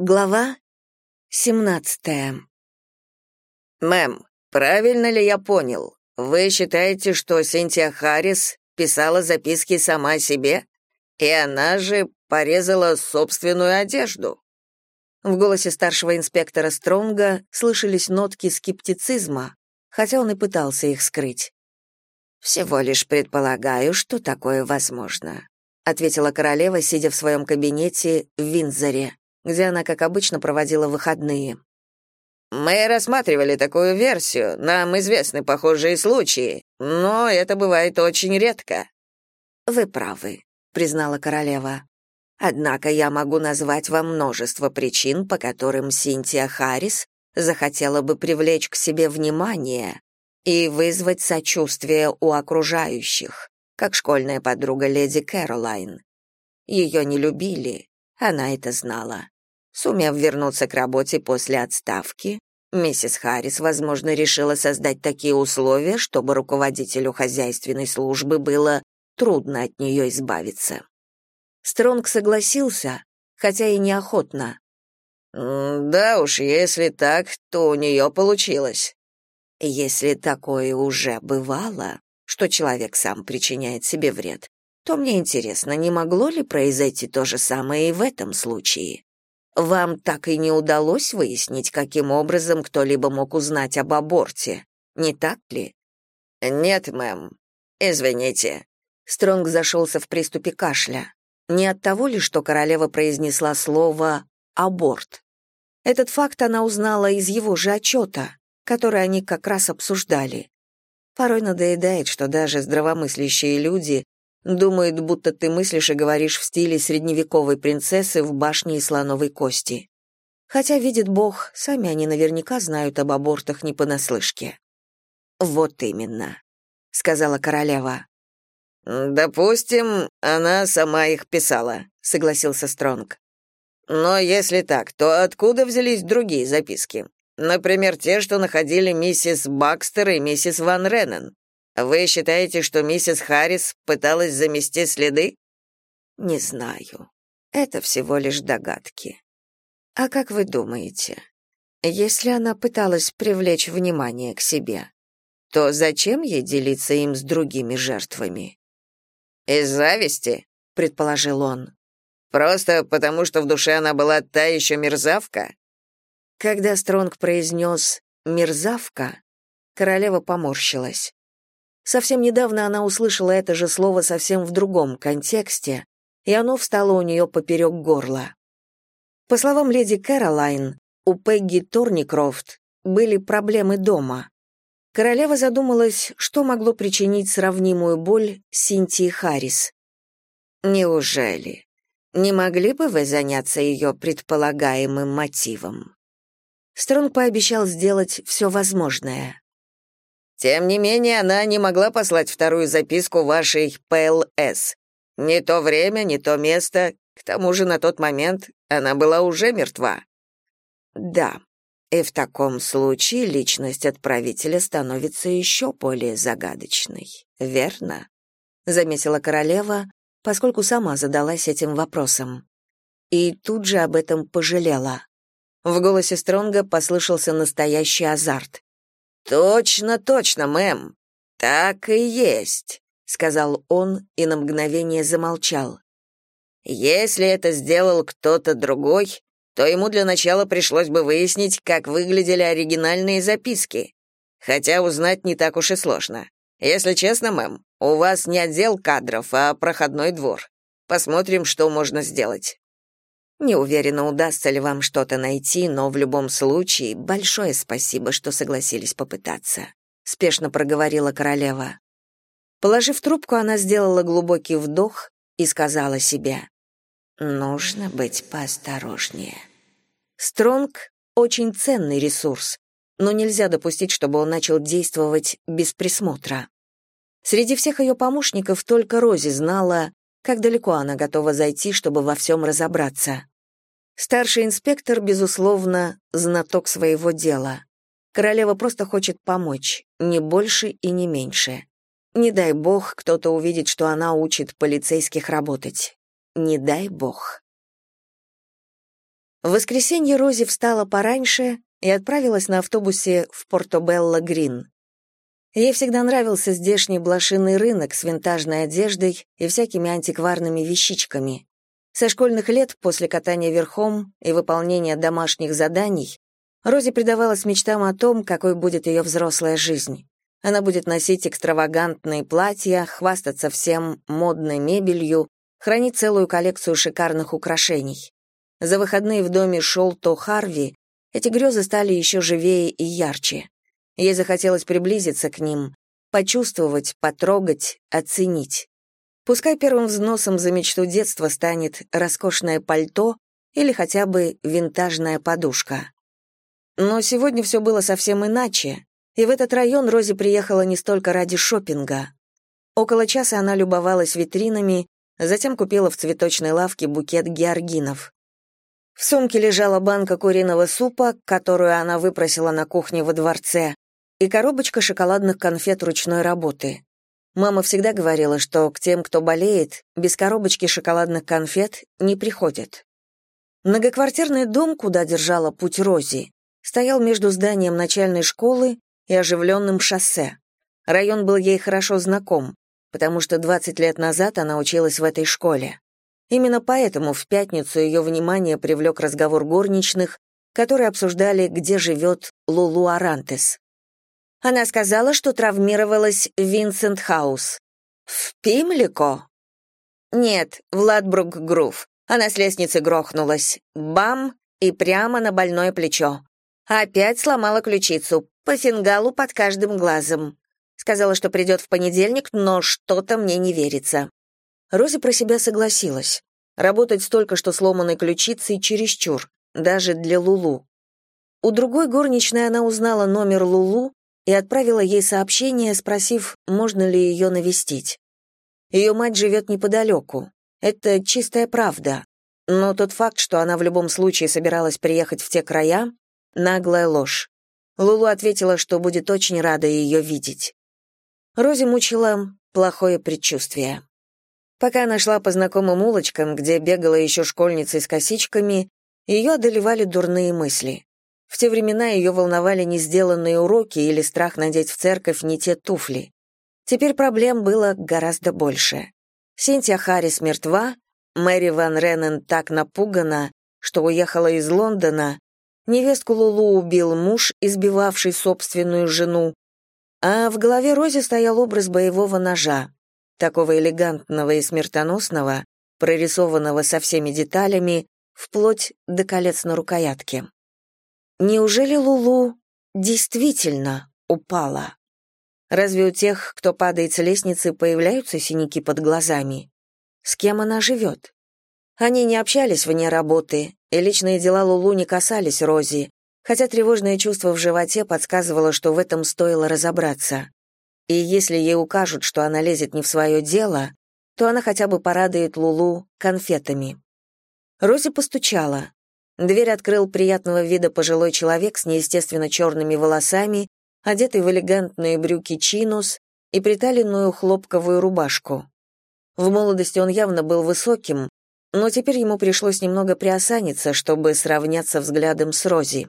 Глава 17. Мэм, правильно ли я понял? Вы считаете, что Синтия Харрис писала записки сама себе, и она же порезала собственную одежду? В голосе старшего инспектора Стронга слышались нотки скептицизма, хотя он и пытался их скрыть. Всего лишь предполагаю, что такое возможно, ответила королева, сидя в своем кабинете в Виндзоре где она, как обычно, проводила выходные. «Мы рассматривали такую версию, нам известны похожие случаи, но это бывает очень редко». «Вы правы», — признала королева. «Однако я могу назвать вам множество причин, по которым Синтия Харрис захотела бы привлечь к себе внимание и вызвать сочувствие у окружающих, как школьная подруга леди Кэролайн. Ее не любили, она это знала. Сумев вернуться к работе после отставки, миссис Харрис, возможно, решила создать такие условия, чтобы руководителю хозяйственной службы было трудно от нее избавиться. Стронг согласился, хотя и неохотно. «Да уж, если так, то у нее получилось». «Если такое уже бывало, что человек сам причиняет себе вред, то мне интересно, не могло ли произойти то же самое и в этом случае?» Вам так и не удалось выяснить, каким образом кто-либо мог узнать об аборте, не так ли? Нет, мэм. Извините. Стронг зашелся в приступе кашля. Не от того ли, что королева произнесла слово «аборт». Этот факт она узнала из его же отчета, который они как раз обсуждали. Порой надоедает, что даже здравомыслящие люди Думают, будто ты мыслишь и говоришь в стиле средневековой принцессы в башне из слоновой кости. Хотя, видит Бог, сами они наверняка знают об абортах не понаслышке. «Вот именно», — сказала королева. «Допустим, она сама их писала», — согласился Стронг. «Но если так, то откуда взялись другие записки? Например, те, что находили миссис Бакстер и миссис Ван Реннен. Вы считаете, что миссис Харрис пыталась замести следы? Не знаю. Это всего лишь догадки. А как вы думаете, если она пыталась привлечь внимание к себе, то зачем ей делиться им с другими жертвами? Из зависти, предположил он. Просто потому, что в душе она была та еще мерзавка? Когда Стронг произнес «мерзавка», королева поморщилась. Совсем недавно она услышала это же слово совсем в другом контексте, и оно встало у нее поперек горла. По словам леди Кэролайн, у Пегги Торникрофт были проблемы дома. Королева задумалась, что могло причинить сравнимую боль Синтии Харрис. «Неужели? Не могли бы вы заняться ее предполагаемым мотивом?» Стронг пообещал сделать все возможное. Тем не менее, она не могла послать вторую записку вашей ПЛС. Не то время, не то место. К тому же на тот момент она была уже мертва. Да, и в таком случае личность отправителя становится еще более загадочной, верно? Заметила королева, поскольку сама задалась этим вопросом. И тут же об этом пожалела. В голосе Стронга послышался настоящий азарт. «Точно, точно, мэм. Так и есть», — сказал он и на мгновение замолчал. «Если это сделал кто-то другой, то ему для начала пришлось бы выяснить, как выглядели оригинальные записки. Хотя узнать не так уж и сложно. Если честно, мэм, у вас не отдел кадров, а проходной двор. Посмотрим, что можно сделать». Не уверена, удастся ли вам что-то найти, но в любом случае большое спасибо, что согласились попытаться, спешно проговорила королева. Положив трубку, она сделала глубокий вдох и сказала себе: нужно быть поосторожнее. Стронг очень ценный ресурс, но нельзя допустить, чтобы он начал действовать без присмотра. Среди всех ее помощников только Рози знала, как далеко она готова зайти, чтобы во всем разобраться. Старший инспектор, безусловно, знаток своего дела. Королева просто хочет помочь, не больше и не меньше. Не дай бог, кто-то увидит, что она учит полицейских работать. Не дай бог. В воскресенье Рози встала пораньше и отправилась на автобусе в Портобелло-Грин. Ей всегда нравился здешний блошиный рынок с винтажной одеждой и всякими антикварными вещичками. Со школьных лет, после катания верхом и выполнения домашних заданий, Рози предавалась мечтам о том, какой будет ее взрослая жизнь. Она будет носить экстравагантные платья, хвастаться всем модной мебелью, хранить целую коллекцию шикарных украшений. За выходные в доме Шолто Харви эти грезы стали еще живее и ярче. Ей захотелось приблизиться к ним, почувствовать, потрогать, оценить. Пускай первым взносом за мечту детства станет роскошное пальто или хотя бы винтажная подушка. Но сегодня все было совсем иначе, и в этот район Рози приехала не столько ради шопинга. Около часа она любовалась витринами, затем купила в цветочной лавке букет георгинов. В сумке лежала банка куриного супа, которую она выпросила на кухне во дворце, и коробочка шоколадных конфет ручной работы. Мама всегда говорила, что к тем, кто болеет, без коробочки шоколадных конфет не приходят. Многоквартирный дом, куда держала путь Рози, стоял между зданием начальной школы и оживленным шоссе. Район был ей хорошо знаком, потому что 20 лет назад она училась в этой школе. Именно поэтому в пятницу ее внимание привлек разговор горничных, которые обсуждали, где живет Лулу Арантес. Она сказала, что травмировалась Винсент Хаус. В Пимлико? Нет, в Ладбрук Грув. Она с лестницы грохнулась. Бам! И прямо на больное плечо. Опять сломала ключицу, по фингалу под каждым глазом. Сказала, что придет в понедельник, но что-то мне не верится. Рози про себя согласилась. Работать столько, что сломанной ключицей, чересчур, даже для Лулу. У другой горничной она узнала номер Лулу и отправила ей сообщение, спросив, можно ли ее навестить. Ее мать живет неподалеку. Это чистая правда. Но тот факт, что она в любом случае собиралась приехать в те края, Наглая ложь. Лулу ответила, что будет очень рада ее видеть. Рози мучила плохое предчувствие. Пока она шла по знакомым улочкам, где бегала еще школьница с косичками, ее одолевали дурные мысли. В те времена ее волновали не сделанные уроки или страх надеть в церковь не те туфли. Теперь проблем было гораздо больше. Синтия Харрис мертва, Мэри Ван Реннен так напугана, что уехала из Лондона, Невестку Лулу убил муж, избивавший собственную жену, а в голове Рози стоял образ боевого ножа, такого элегантного и смертоносного, прорисованного со всеми деталями, вплоть до колец на рукоятке. Неужели Лулу действительно упала? Разве у тех, кто падает с лестницы, появляются синяки под глазами? С кем она живет? Они не общались вне работы, и личные дела Лулу не касались Рози, хотя тревожное чувство в животе подсказывало, что в этом стоило разобраться. И если ей укажут, что она лезет не в свое дело, то она хотя бы порадует Лулу конфетами. Рози постучала. Дверь открыл приятного вида пожилой человек с неестественно черными волосами, одетый в элегантные брюки чинус и приталенную хлопковую рубашку. В молодости он явно был высоким, но теперь ему пришлось немного приосаниться, чтобы сравняться взглядом с Рози.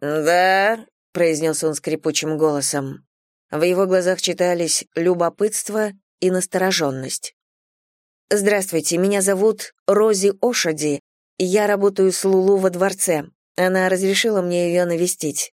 «Да», — произнес он скрипучим голосом. В его глазах читались любопытство и настороженность. «Здравствуйте, меня зовут Рози Ошади, я работаю с Лулу во дворце. Она разрешила мне ее навестить».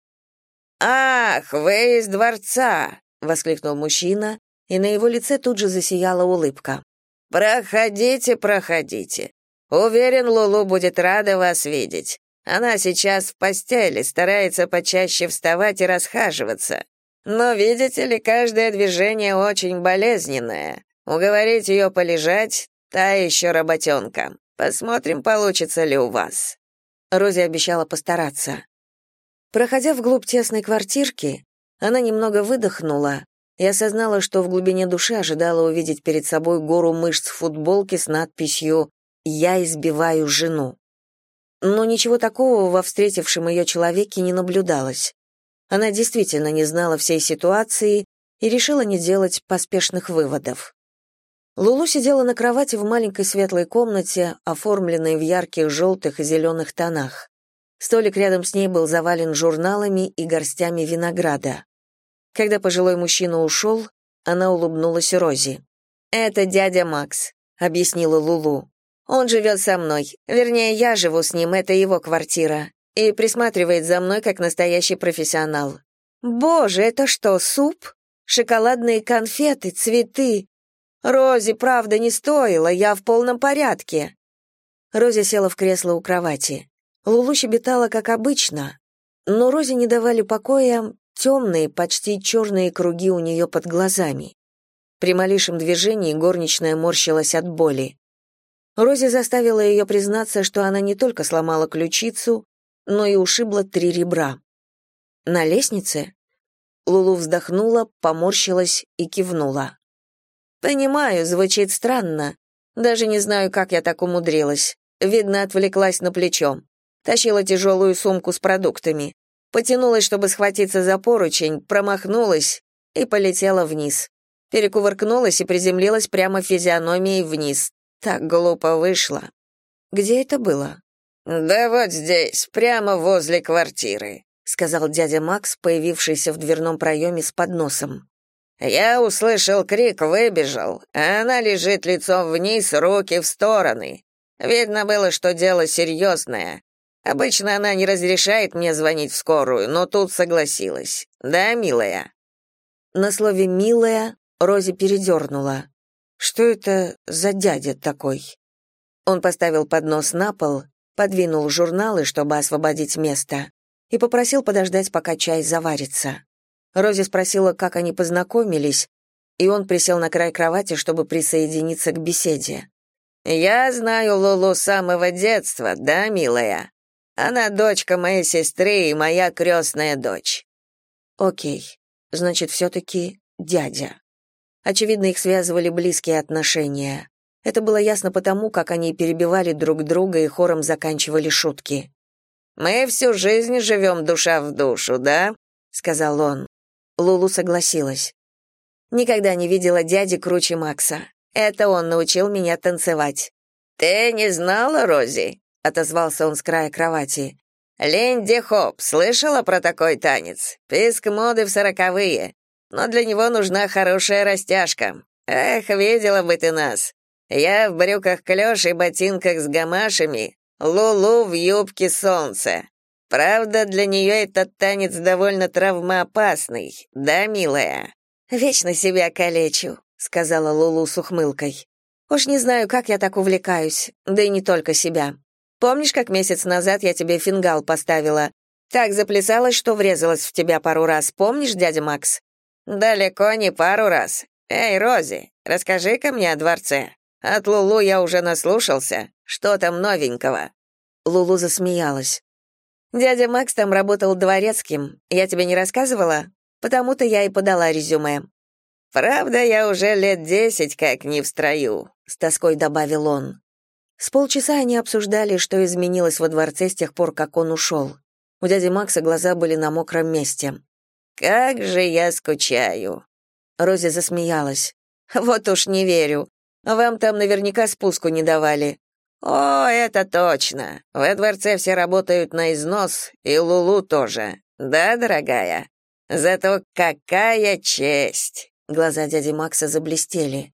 «Ах, вы из дворца!» — воскликнул мужчина, и на его лице тут же засияла улыбка. «Проходите, проходите. Уверен, Лулу будет рада вас видеть. Она сейчас в постели, старается почаще вставать и расхаживаться. Но, видите ли, каждое движение очень болезненное. Уговорить ее полежать — та еще работенка. Посмотрим, получится ли у вас». Рози обещала постараться. Проходя вглубь тесной квартирки, она немного выдохнула и осознала, что в глубине души ожидала увидеть перед собой гору мышц в футболке с надписью «Я избиваю жену». Но ничего такого во встретившем ее человеке не наблюдалось. Она действительно не знала всей ситуации и решила не делать поспешных выводов. Лулу сидела на кровати в маленькой светлой комнате, оформленной в ярких желтых и зеленых тонах. Столик рядом с ней был завален журналами и горстями винограда. Когда пожилой мужчина ушел, она улыбнулась Рози. «Это дядя Макс», — объяснила Лулу. «Он живет со мной. Вернее, я живу с ним, это его квартира. И присматривает за мной как настоящий профессионал. Боже, это что, суп? Шоколадные конфеты, цветы. Рози, правда, не стоило, я в полном порядке». Рози села в кресло у кровати. Лулу щебетала, как обычно, но Розе не давали покоя темные, почти черные круги у нее под глазами. При малейшем движении горничная морщилась от боли. Рози заставила ее признаться, что она не только сломала ключицу, но и ушибла три ребра. «На лестнице?» Лулу вздохнула, поморщилась и кивнула. «Понимаю, звучит странно. Даже не знаю, как я так умудрилась. Видно, отвлеклась на плечо. Тащила тяжелую сумку с продуктами. Потянулась, чтобы схватиться за поручень, промахнулась и полетела вниз. Перекувыркнулась и приземлилась прямо физиономией вниз. Так глупо вышло. Где это было? Да вот здесь, прямо возле квартиры, сказал дядя Макс, появившийся в дверном проеме с подносом. Я услышал крик, выбежал, а она лежит лицом вниз, руки в стороны. Видно было, что дело серьезное. Обычно она не разрешает мне звонить в скорую, но тут согласилась. Да, милая?» На слове «милая» Рози передернула. «Что это за дядя такой?» Он поставил поднос на пол, подвинул журналы, чтобы освободить место, и попросил подождать, пока чай заварится. Рози спросила, как они познакомились, и он присел на край кровати, чтобы присоединиться к беседе. «Я знаю Лулу с самого детства, да, милая?» Она дочка моей сестры и моя крестная дочь». «Окей, значит, все-таки дядя». Очевидно, их связывали близкие отношения. Это было ясно потому, как они перебивали друг друга и хором заканчивали шутки. «Мы всю жизнь живем душа в душу, да?» — сказал он. Лулу согласилась. «Никогда не видела дяди круче Макса. Это он научил меня танцевать». «Ты не знала, Рози? — отозвался он с края кровати. «Ленди Хоп, слышала про такой танец? Писк моды в сороковые. Но для него нужна хорошая растяжка. Эх, видела бы ты нас. Я в брюках клёш и ботинках с гамашами, Лулу в юбке солнца. Правда, для нее этот танец довольно травмоопасный, да, милая?» «Вечно себя калечу», — сказала Лулу с ухмылкой. «Уж не знаю, как я так увлекаюсь, да и не только себя. Помнишь, как месяц назад я тебе фингал поставила? Так заплясалась, что врезалась в тебя пару раз. Помнишь, дядя Макс? Далеко не пару раз. Эй, Рози, расскажи-ка мне о дворце. От Лулу я уже наслушался. Что там новенького? Лулу засмеялась. Дядя Макс там работал дворецким. Я тебе не рассказывала? Потому-то я и подала резюме. Правда, я уже лет десять как не в строю, с тоской добавил он. С полчаса они обсуждали, что изменилось во дворце с тех пор, как он ушел. У дяди Макса глаза были на мокром месте. «Как же я скучаю!» Рози засмеялась. «Вот уж не верю. Вам там наверняка спуску не давали». «О, это точно. Во дворце все работают на износ, и Лулу тоже. Да, дорогая? Зато какая честь!» Глаза дяди Макса заблестели.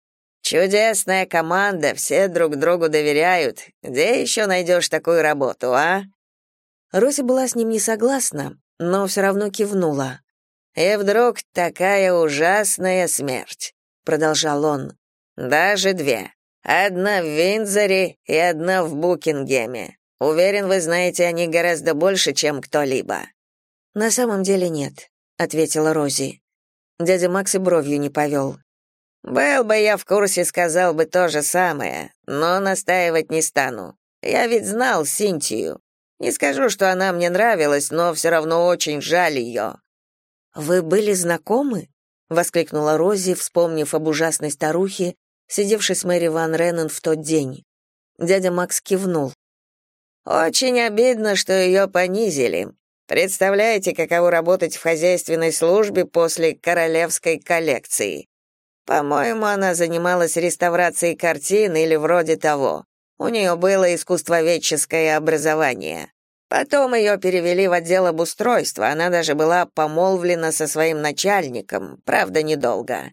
Чудесная команда, все друг другу доверяют. Где еще найдешь такую работу, а? Рози была с ним не согласна, но все равно кивнула. И вдруг такая ужасная смерть, продолжал он. Даже две. Одна в Виндзоре и одна в Букингеме. Уверен, вы знаете о них гораздо больше, чем кто-либо. На самом деле нет, ответила Рози. Дядя Макс и бровью не повел. Был бы я в курсе, сказал бы то же самое, но настаивать не стану. Я ведь знал Синтию. Не скажу, что она мне нравилась, но все равно очень жаль ее». «Вы были знакомы?» — воскликнула Рози, вспомнив об ужасной старухе, сидевшей с Мэри Ван Реннен в тот день. Дядя Макс кивнул. «Очень обидно, что ее понизили. Представляете, каково работать в хозяйственной службе после королевской коллекции? По-моему, она занималась реставрацией картин или вроде того. У нее было искусствоведческое образование. Потом ее перевели в отдел обустройства, она даже была помолвлена со своим начальником, правда, недолго.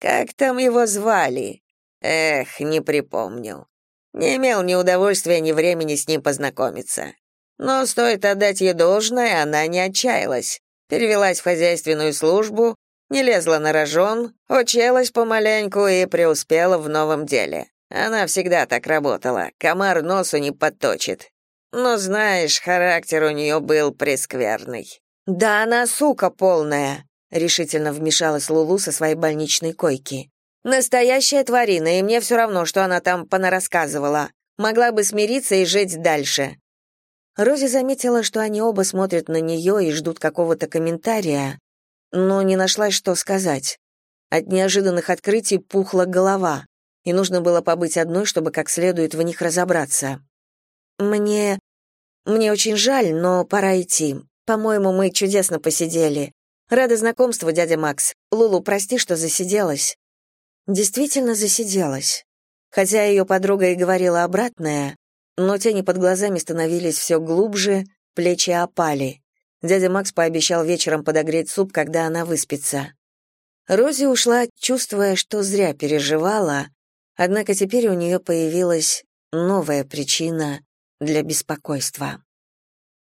Как там его звали? Эх, не припомню. Не имел ни удовольствия, ни времени с ним познакомиться. Но стоит отдать ей должное, она не отчаялась. Перевелась в хозяйственную службу, не лезла на рожон, училась помаленьку и преуспела в новом деле. Она всегда так работала, комар носу не подточит. Но знаешь, характер у нее был прескверный. Да она сука полная, решительно вмешалась Лулу со своей больничной койки. Настоящая тварина, и мне все равно, что она там понарассказывала. Могла бы смириться и жить дальше. Рози заметила, что они оба смотрят на нее и ждут какого-то комментария, но не нашлась, что сказать. От неожиданных открытий пухла голова, и нужно было побыть одной, чтобы как следует в них разобраться. «Мне... мне очень жаль, но пора идти. По-моему, мы чудесно посидели. Рада знакомству, дядя Макс. Лулу, прости, что засиделась». Действительно засиделась. Хотя ее подруга и говорила обратное, но тени под глазами становились все глубже, плечи опали. Дядя Макс пообещал вечером подогреть суп, когда она выспится. Рози ушла, чувствуя, что зря переживала, однако теперь у нее появилась новая причина для беспокойства.